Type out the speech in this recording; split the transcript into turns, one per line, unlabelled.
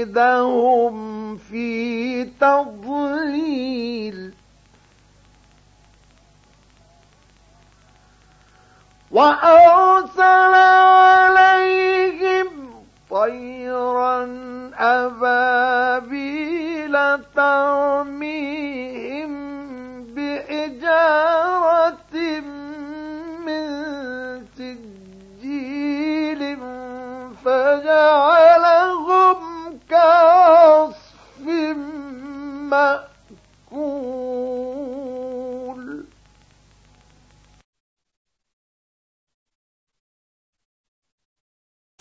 كيدهم في تضليل وأرسل عليهم طيرا أبابيل ترميهم بإجارة من سجيل فجعلهم humains